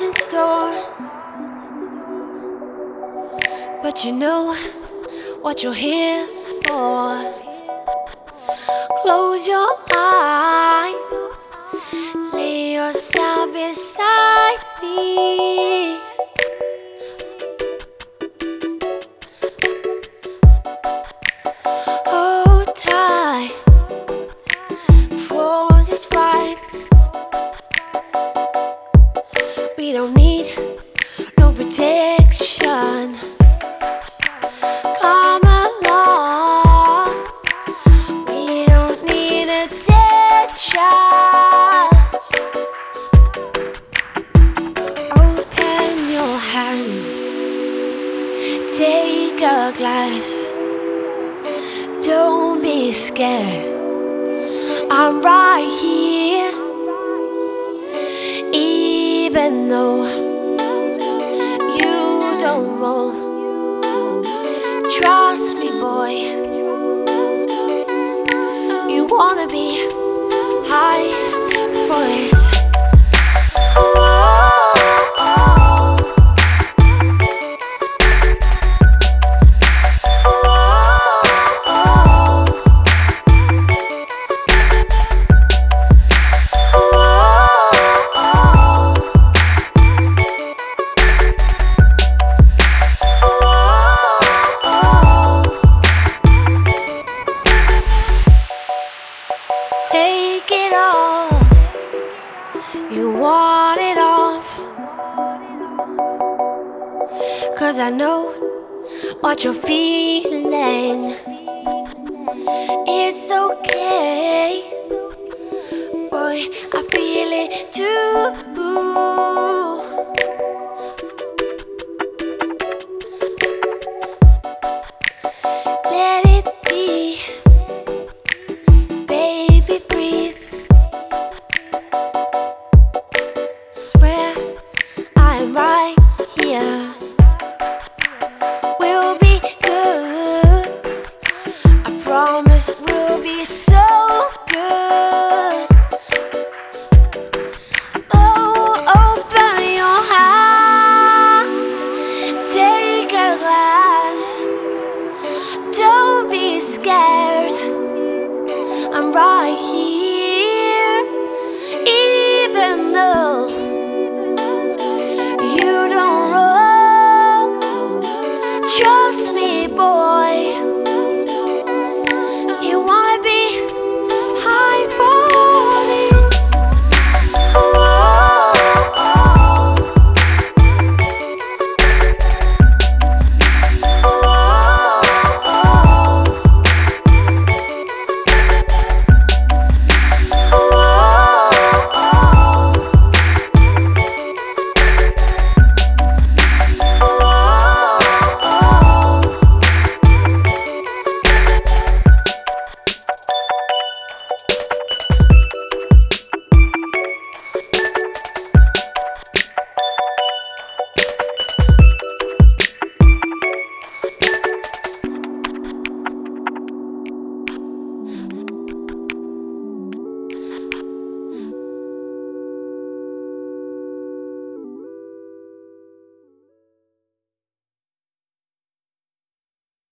what's in store. But you know what you're here for. Close your eyes, lay yourself beside me. Hold tight for this fight. A glass. Don't be scared. I'm right here. Even though you don't roll. It off. You want it off. Cause I know what you're feeling. It's okay. Boy, I feel it too. promise will be so good.